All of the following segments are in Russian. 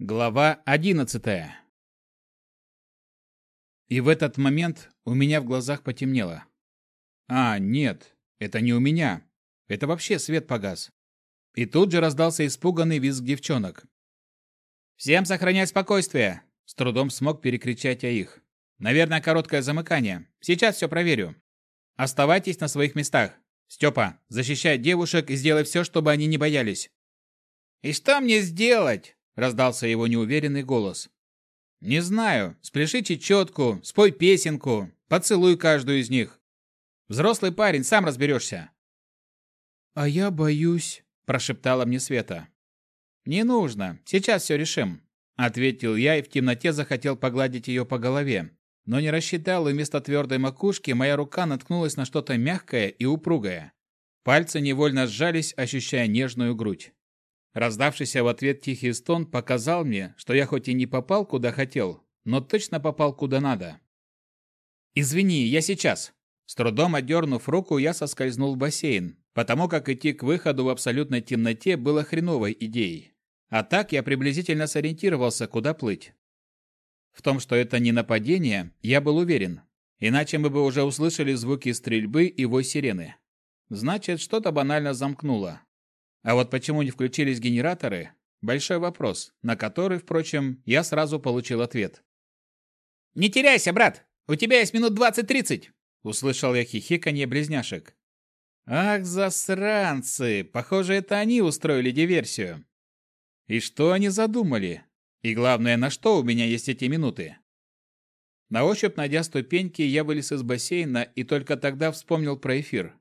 Глава одиннадцатая. И в этот момент у меня в глазах потемнело. А, нет, это не у меня. Это вообще свет погас. И тут же раздался испуганный визг девчонок. «Всем сохранять спокойствие!» С трудом смог перекричать я их. «Наверное, короткое замыкание. Сейчас все проверю. Оставайтесь на своих местах. Степа, защищай девушек и сделай все, чтобы они не боялись». «И что мне сделать?» Раздался его неуверенный голос. Не знаю, спляши чечетку, спой песенку, поцелуй каждую из них. Взрослый парень, сам разберешься. А я боюсь, прошептала мне Света. Не нужно, сейчас все решим, ответил я и в темноте захотел погладить ее по голове, но не рассчитал, и вместо твердой макушки моя рука наткнулась на что-то мягкое и упругое. Пальцы невольно сжались, ощущая нежную грудь. Раздавшийся в ответ тихий стон показал мне, что я хоть и не попал куда хотел, но точно попал куда надо. «Извини, я сейчас!» С трудом отдернув руку, я соскользнул в бассейн, потому как идти к выходу в абсолютной темноте было хреновой идеей. А так я приблизительно сориентировался, куда плыть. В том, что это не нападение, я был уверен. Иначе мы бы уже услышали звуки стрельбы и вой сирены. Значит, что-то банально замкнуло. А вот почему не включились генераторы – большой вопрос, на который, впрочем, я сразу получил ответ. «Не теряйся, брат! У тебя есть минут двадцать-тридцать!» – услышал я хихиканье близняшек. «Ах, засранцы! Похоже, это они устроили диверсию. И что они задумали? И главное, на что у меня есть эти минуты?» На ощупь, найдя ступеньки, я вылез из бассейна и только тогда вспомнил про эфир.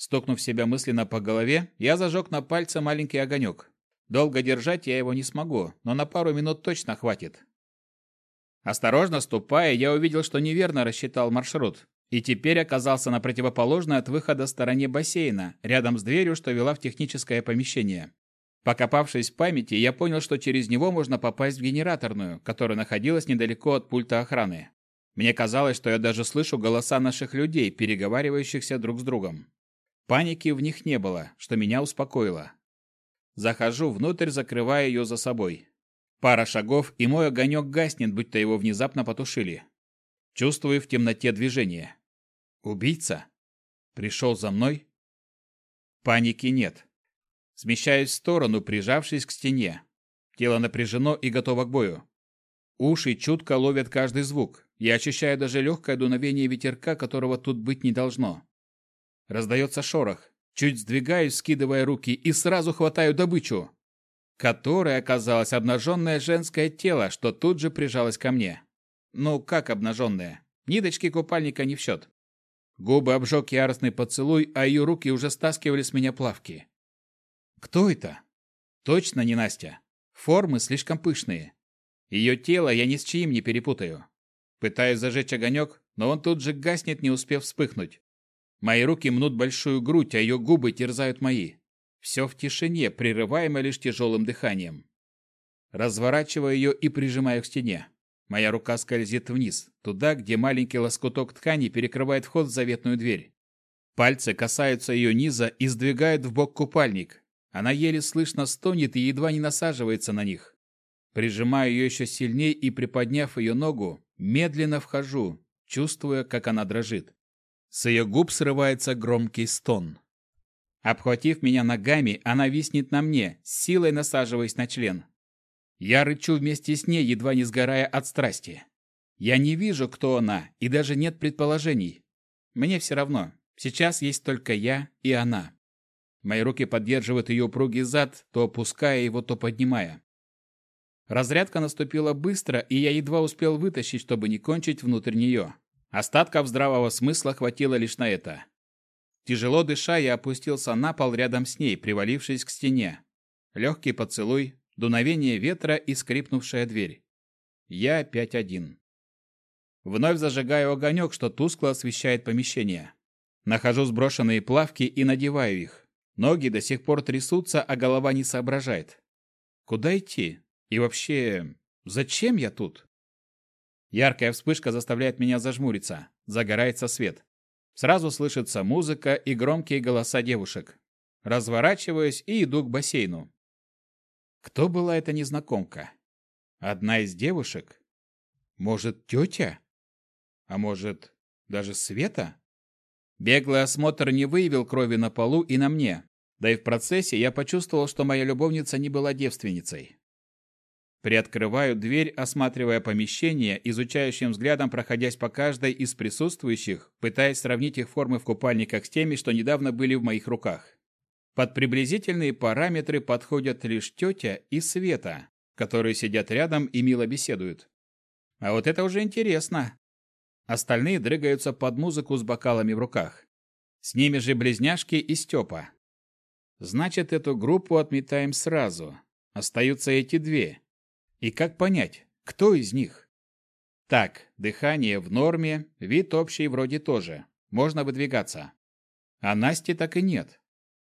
Стукнув себя мысленно по голове, я зажег на пальце маленький огонек. Долго держать я его не смогу, но на пару минут точно хватит. Осторожно ступая, я увидел, что неверно рассчитал маршрут, и теперь оказался на противоположной от выхода стороне бассейна, рядом с дверью, что вела в техническое помещение. Покопавшись в памяти, я понял, что через него можно попасть в генераторную, которая находилась недалеко от пульта охраны. Мне казалось, что я даже слышу голоса наших людей, переговаривающихся друг с другом. Паники в них не было, что меня успокоило. Захожу внутрь, закрывая ее за собой. Пара шагов, и мой огонек гаснет, будто его внезапно потушили. Чувствую в темноте движение. Убийца? Пришел за мной? Паники нет. Смещаюсь в сторону, прижавшись к стене. Тело напряжено и готово к бою. Уши чутко ловят каждый звук. Я ощущаю даже легкое дуновение ветерка, которого тут быть не должно. Раздается шорох. Чуть сдвигаюсь, скидывая руки, и сразу хватаю добычу, которой оказалось обнаженное женское тело, что тут же прижалось ко мне. Ну, как обнаженное? Ниточки купальника не в счет. Губы обжег яростный поцелуй, а ее руки уже стаскивали с меня плавки. Кто это? Точно не Настя. Формы слишком пышные. Ее тело я ни с чьим не перепутаю. Пытаюсь зажечь огонек, но он тут же гаснет, не успев вспыхнуть. Мои руки мнут большую грудь, а ее губы терзают мои. Все в тишине, прерываемое лишь тяжелым дыханием. Разворачиваю ее и прижимаю к стене. Моя рука скользит вниз, туда, где маленький лоскуток ткани перекрывает вход в заветную дверь. Пальцы касаются ее низа и сдвигают в бок купальник. Она еле слышно стонет и едва не насаживается на них. Прижимаю ее еще сильнее и, приподняв ее ногу, медленно вхожу, чувствуя, как она дрожит. С ее губ срывается громкий стон. Обхватив меня ногами, она виснет на мне, силой насаживаясь на член. Я рычу вместе с ней, едва не сгорая от страсти. Я не вижу, кто она, и даже нет предположений. Мне все равно. Сейчас есть только я и она. Мои руки поддерживают ее упругий зад, то опуская его, то поднимая. Разрядка наступила быстро, и я едва успел вытащить, чтобы не кончить внутрь нее. Остатков здравого смысла хватило лишь на это. Тяжело дыша, я опустился на пол рядом с ней, привалившись к стене. Легкий поцелуй, дуновение ветра и скрипнувшая дверь. Я опять один. Вновь зажигаю огонек, что тускло освещает помещение. Нахожу сброшенные плавки и надеваю их. Ноги до сих пор трясутся, а голова не соображает. Куда идти? И вообще, зачем я тут? Яркая вспышка заставляет меня зажмуриться. Загорается свет. Сразу слышится музыка и громкие голоса девушек. Разворачиваюсь и иду к бассейну. Кто была эта незнакомка? Одна из девушек? Может, тетя? А может, даже Света? Беглый осмотр не выявил крови на полу и на мне. Да и в процессе я почувствовал, что моя любовница не была девственницей. Приоткрываю дверь, осматривая помещение, изучающим взглядом проходясь по каждой из присутствующих, пытаясь сравнить их формы в купальниках с теми, что недавно были в моих руках. Под приблизительные параметры подходят лишь тетя и Света, которые сидят рядом и мило беседуют. А вот это уже интересно. Остальные дрыгаются под музыку с бокалами в руках. С ними же близняшки и Степа. Значит, эту группу отметаем сразу. Остаются эти две. И как понять, кто из них? Так, дыхание в норме, вид общий вроде тоже. Можно выдвигаться. А Насти так и нет.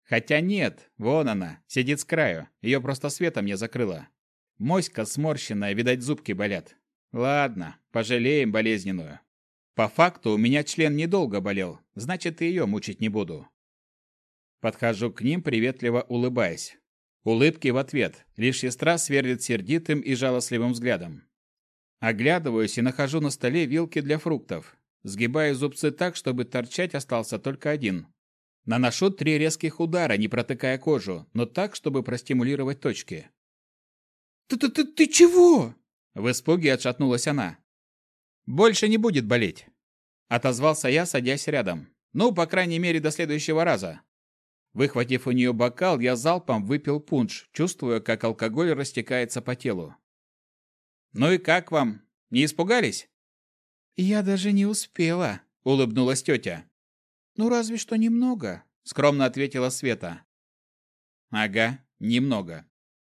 Хотя нет, вон она, сидит с краю. Ее просто светом не закрыла. Моська сморщенная, видать, зубки болят. Ладно, пожалеем болезненную. По факту у меня член недолго болел, значит и ее мучить не буду. Подхожу к ним, приветливо улыбаясь. Улыбки в ответ, лишь сестра сверлит сердитым и жалостливым взглядом. Оглядываюсь и нахожу на столе вилки для фруктов. Сгибаю зубцы так, чтобы торчать остался только один. Наношу три резких удара, не протыкая кожу, но так, чтобы простимулировать точки. «Ты-ты-ты ты чего?» В испуге отшатнулась она. «Больше не будет болеть», — отозвался я, садясь рядом. «Ну, по крайней мере, до следующего раза». Выхватив у нее бокал, я залпом выпил пунш, чувствуя, как алкоголь растекается по телу. «Ну и как вам? Не испугались?» «Я даже не успела», — улыбнулась тетя. «Ну, разве что немного», — скромно ответила Света. «Ага, немного.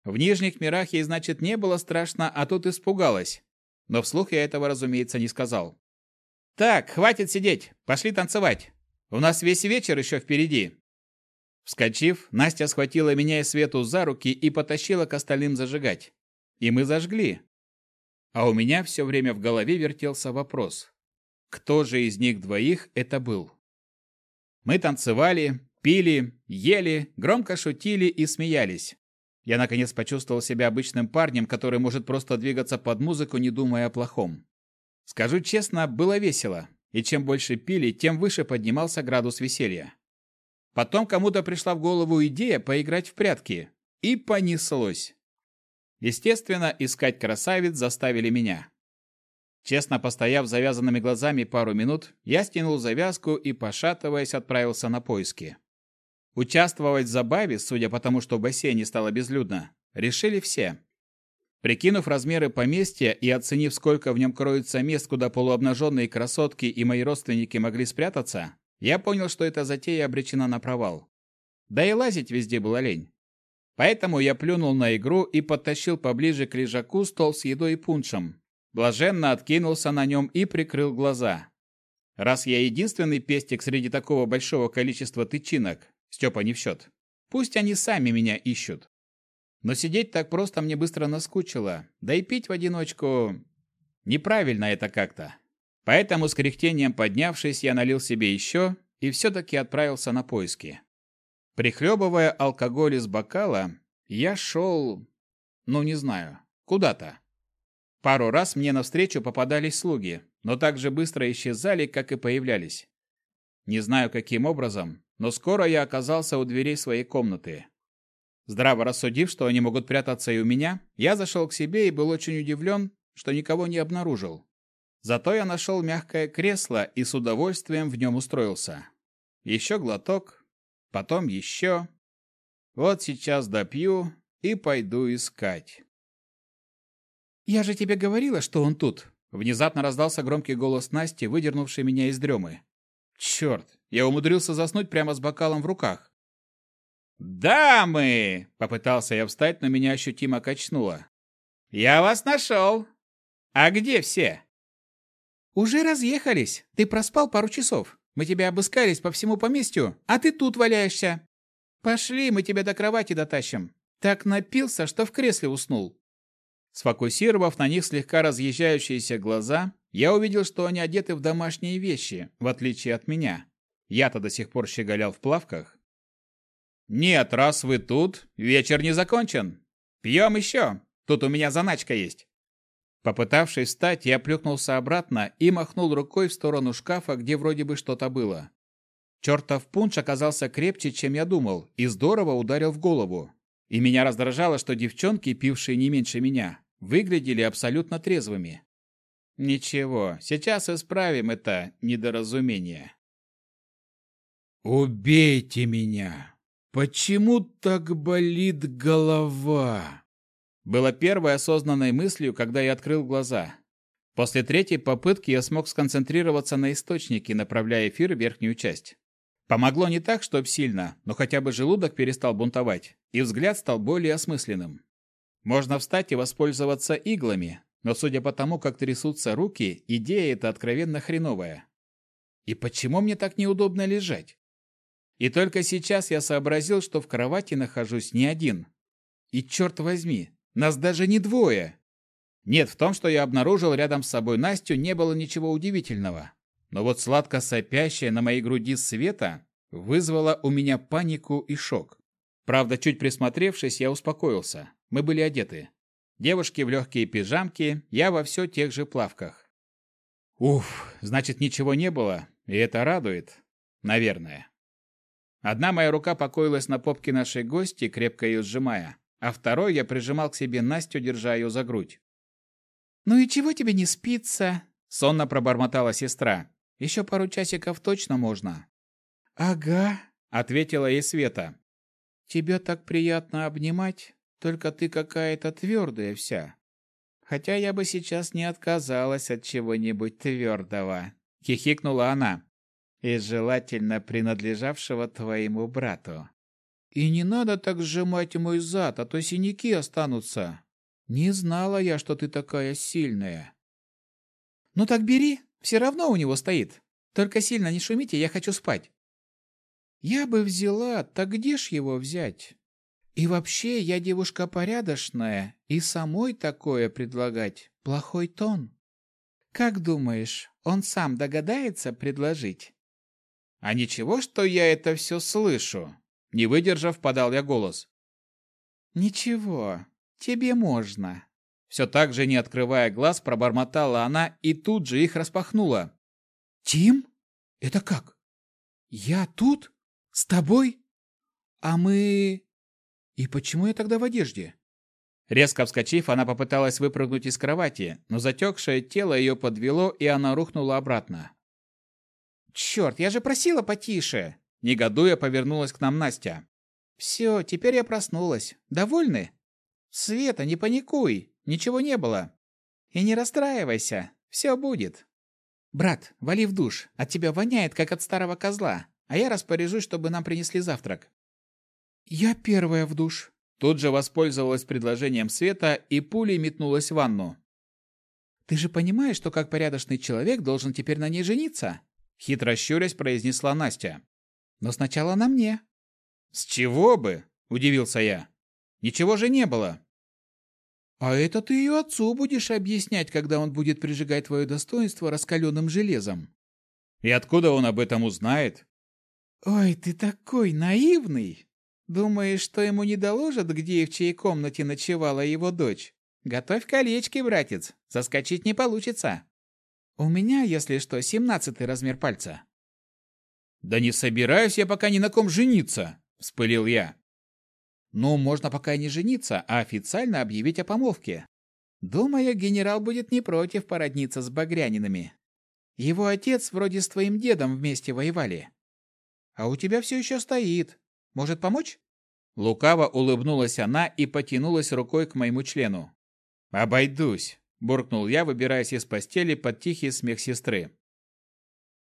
В Нижних мирах ей, значит, не было страшно, а тут испугалась. Но вслух я этого, разумеется, не сказал. «Так, хватит сидеть, пошли танцевать. У нас весь вечер еще впереди». Вскочив, Настя схватила меня и Свету за руки и потащила к остальным зажигать. И мы зажгли. А у меня все время в голове вертелся вопрос. Кто же из них двоих это был? Мы танцевали, пили, ели, громко шутили и смеялись. Я наконец почувствовал себя обычным парнем, который может просто двигаться под музыку, не думая о плохом. Скажу честно, было весело, и чем больше пили, тем выше поднимался градус веселья. Потом кому-то пришла в голову идея поиграть в прятки. И понеслось. Естественно, искать красавиц заставили меня. Честно постояв завязанными глазами пару минут, я стянул завязку и, пошатываясь, отправился на поиски. Участвовать в забаве, судя по тому, что в бассейне стало безлюдно, решили все. Прикинув размеры поместья и оценив, сколько в нем кроется мест, куда полуобнаженные красотки и мои родственники могли спрятаться, я понял, что эта затея обречена на провал. Да и лазить везде было лень. Поэтому я плюнул на игру и подтащил поближе к лежаку стол с едой и пуншем. Блаженно откинулся на нем и прикрыл глаза. Раз я единственный пестик среди такого большого количества тычинок, Степа не в счет, пусть они сами меня ищут. Но сидеть так просто мне быстро наскучило, да и пить в одиночку... Неправильно это как-то. Поэтому с кряхтением поднявшись, я налил себе еще и все-таки отправился на поиски. Прихлебывая алкоголь из бокала, я шел... ну, не знаю, куда-то. Пару раз мне навстречу попадались слуги, но так же быстро исчезали, как и появлялись. Не знаю, каким образом, но скоро я оказался у дверей своей комнаты. Здраво рассудив, что они могут прятаться и у меня, я зашел к себе и был очень удивлен, что никого не обнаружил. Зато я нашел мягкое кресло и с удовольствием в нем устроился. Еще глоток, потом еще. Вот сейчас допью и пойду искать. «Я же тебе говорила, что он тут!» Внезапно раздался громкий голос Насти, выдернувший меня из дремы. Черт, я умудрился заснуть прямо с бокалом в руках. «Дамы!» — попытался я встать, но меня ощутимо качнуло. «Я вас нашел! А где все?» «Уже разъехались. Ты проспал пару часов. Мы тебя обыскались по всему поместью, а ты тут валяешься. Пошли, мы тебя до кровати дотащим. Так напился, что в кресле уснул». Сфокусировав на них слегка разъезжающиеся глаза, я увидел, что они одеты в домашние вещи, в отличие от меня. Я-то до сих пор щеголял в плавках. «Нет, раз вы тут, вечер не закончен. Пьем еще. Тут у меня заначка есть. Попытавшись встать, я плюхнулся обратно и махнул рукой в сторону шкафа, где вроде бы что-то было. Чертов пунш оказался крепче, чем я думал, и здорово ударил в голову. И меня раздражало, что девчонки, пившие не меньше меня, выглядели абсолютно трезвыми. Ничего, сейчас исправим это недоразумение. «Убейте меня! Почему так болит голова?» Было первой осознанной мыслью, когда я открыл глаза. После третьей попытки я смог сконцентрироваться на источнике, направляя эфир в верхнюю часть. Помогло не так, чтоб сильно, но хотя бы желудок перестал бунтовать, и взгляд стал более осмысленным. Можно встать и воспользоваться иглами, но судя по тому, как трясутся руки, идея эта откровенно хреновая. И почему мне так неудобно лежать? И только сейчас я сообразил, что в кровати нахожусь не один. И черт возьми, нас даже не двое. Нет, в том, что я обнаружил рядом с собой Настю, не было ничего удивительного. Но вот сладко сопящая на моей груди света вызвала у меня панику и шок. Правда, чуть присмотревшись, я успокоился. Мы были одеты. Девушки в легкие пижамки, я во все тех же плавках. Уф, значит, ничего не было, и это радует. Наверное. Одна моя рука покоилась на попке нашей гости, крепко ее сжимая, а второй я прижимал к себе Настю, держа ее за грудь. «Ну и чего тебе не спится?» — сонно пробормотала сестра. Еще пару часиков точно можно. Ага, ответила ей Света. Тебя так приятно обнимать, только ты какая-то твердая вся. Хотя я бы сейчас не отказалась от чего-нибудь твердого. Хихикнула она. И желательно принадлежавшего твоему брату. И не надо так сжимать мой зад, а то синяки останутся. Не знала я, что ты такая сильная. Ну так бери, все равно у него стоит. Только сильно не шумите, я хочу спать. Я бы взяла, так где ж его взять? И вообще, я девушка порядочная, и самой такое предлагать – плохой тон. Как думаешь, он сам догадается предложить? А ничего, что я это все слышу? Не выдержав, подал я голос. Ничего, тебе можно. Все так же, не открывая глаз, пробормотала она и тут же их распахнула. «Тим? Это как? Я тут? С тобой? А мы... И почему я тогда в одежде?» Резко вскочив, она попыталась выпрыгнуть из кровати, но затекшее тело ее подвело, и она рухнула обратно. «Черт, я же просила потише!» Негодуя, повернулась к нам Настя. «Все, теперь я проснулась. Довольны?» «Света, не паникуй. Ничего не было. И не расстраивайся, все будет. Брат, вали в душ, от тебя воняет, как от старого козла, а я распоряжусь, чтобы нам принесли завтрак. Я первая в душ. Тут же воспользовалась предложением Света и пулей метнулась в ванну. Ты же понимаешь, что как порядочный человек должен теперь на ней жениться? Хитро щурясь произнесла Настя. Но сначала на мне. С чего бы? Удивился я. Ничего же не было. А это ты ее отцу будешь объяснять, когда он будет прижигать твое достоинство раскаленным железом. И откуда он об этом узнает? Ой, ты такой наивный. Думаешь, что ему не доложат, где и в чьей комнате ночевала его дочь? Готовь колечки, братец, соскочить не получится. У меня, если что, семнадцатый размер пальца. Да не собираюсь я пока ни на ком жениться, вспылил я. Ну, можно пока не жениться, а официально объявить о помолвке. Думаю, генерал будет не против породниться с багрянинами. Его отец вроде с твоим дедом вместе воевали. А у тебя все еще стоит. Может помочь? Лукаво улыбнулась она и потянулась рукой к моему члену. «Обойдусь», – буркнул я, выбираясь из постели под тихий смех сестры.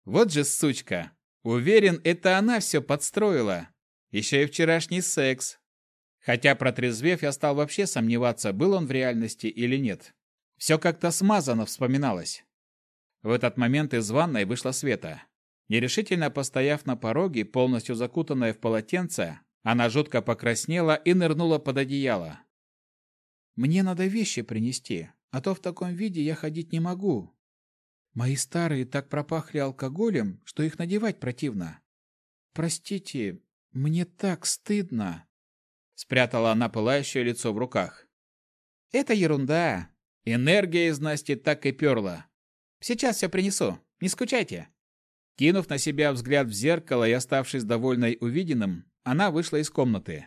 «Вот же сучка! Уверен, это она все подстроила. Еще и вчерашний секс, Хотя, протрезвев, я стал вообще сомневаться, был он в реальности или нет. Все как-то смазано вспоминалось. В этот момент из ванной вышла Света. Нерешительно постояв на пороге, полностью закутанная в полотенце, она жутко покраснела и нырнула под одеяло. «Мне надо вещи принести, а то в таком виде я ходить не могу. Мои старые так пропахли алкоголем, что их надевать противно. Простите, мне так стыдно». Спрятала она пылающее лицо в руках. «Это ерунда. Энергия из Насти так и перла. «Сейчас все принесу, не скучайте». Кинув на себя взгляд в зеркало и оставшись довольной увиденным, она вышла из комнаты.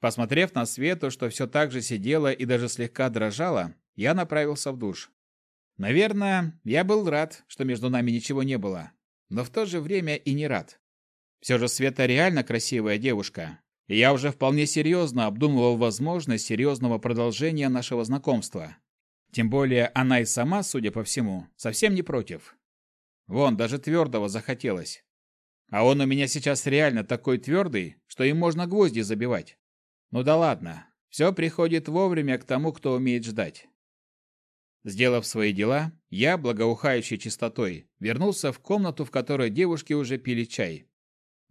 Посмотрев на Свету, что все так же сидела и даже слегка дрожала, я направился в душ. Наверное, я был рад, что между нами ничего не было, но в то же время и не рад. Все же Света реально красивая девушка, и я уже вполне серьезно обдумывал возможность серьезного продолжения нашего знакомства. Тем более она и сама, судя по всему, совсем не против. Вон, даже твердого захотелось. А он у меня сейчас реально такой твердый, что им можно гвозди забивать. Ну да ладно, все приходит вовремя к тому, кто умеет ждать. Сделав свои дела, я, благоухающей чистотой, вернулся в комнату, в которой девушки уже пили чай.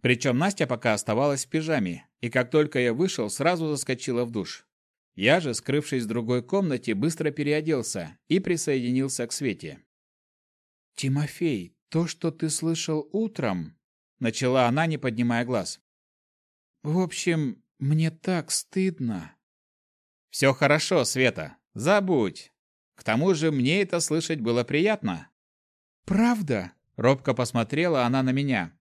Причем Настя пока оставалась в пижаме, и как только я вышел, сразу заскочила в душ. Я же, скрывшись в другой комнате, быстро переоделся и присоединился к Свете. «Тимофей, то, что ты слышал утром...» Начала она, не поднимая глаз. «В общем, мне так стыдно». «Все хорошо, Света, забудь. К тому же мне это слышать было приятно». «Правда?» — робко посмотрела она на меня.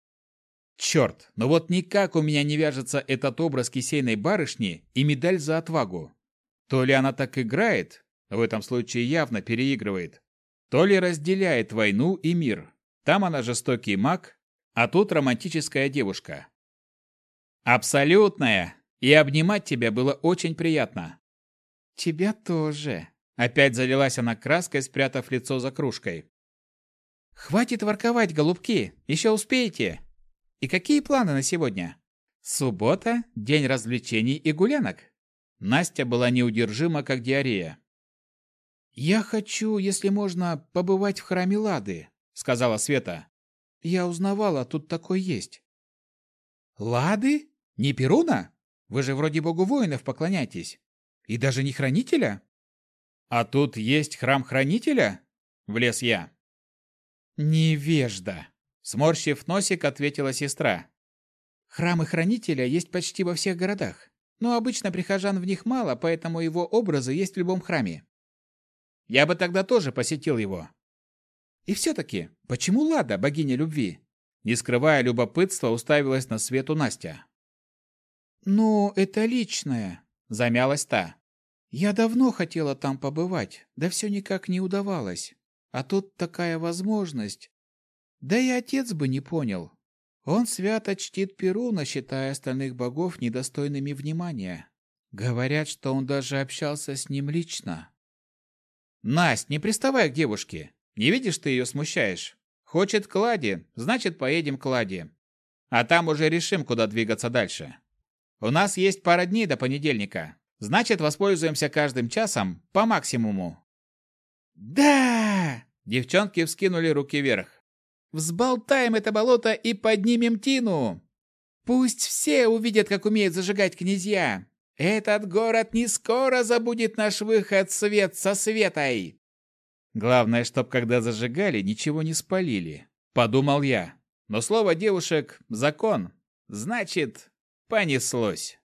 Черт, но вот никак у меня не вяжется этот образ кисейной барышни и медаль за отвагу. То ли она так играет, в этом случае явно переигрывает, то ли разделяет войну и мир. Там она жестокий маг, а тут романтическая девушка. Абсолютная. И обнимать тебя было очень приятно. Тебя тоже. Опять залилась она краской, спрятав лицо за кружкой. Хватит ворковать, голубки, еще успеете. И какие планы на сегодня? Суббота, день развлечений и гулянок. Настя была неудержима, как диарея. «Я хочу, если можно, побывать в храме Лады», — сказала Света. «Я узнавала, тут такой есть». «Лады? Не Перуна? Вы же вроде богу воинов поклоняетесь. И даже не хранителя?» «А тут есть храм хранителя?» — влез я. «Невежда!» — сморщив носик, ответила сестра. «Храмы хранителя есть почти во всех городах, но обычно прихожан в них мало, поэтому его образы есть в любом храме. Я бы тогда тоже посетил его. И все-таки, почему Лада, богиня любви? Не скрывая любопытства, уставилась на свету Настя. «Ну, это личное», — замялась та. «Я давно хотела там побывать, да все никак не удавалось. А тут такая возможность. Да и отец бы не понял. Он свято чтит Перуна, считая остальных богов недостойными внимания. Говорят, что он даже общался с ним лично. Насть, не приставай к девушке. Не видишь, ты ее смущаешь. Хочет к Ладе, значит, поедем к Ладе. А там уже решим, куда двигаться дальше. У нас есть пара дней до понедельника. Значит, воспользуемся каждым часом по максимуму. Да! Девчонки вскинули руки вверх. Взболтаем это болото и поднимем Тину. Пусть все увидят, как умеют зажигать князья. Этот город не скоро забудет наш выход свет со светой. Главное, чтоб когда зажигали, ничего не спалили, подумал я. Но слово девушек закон. Значит, понеслось.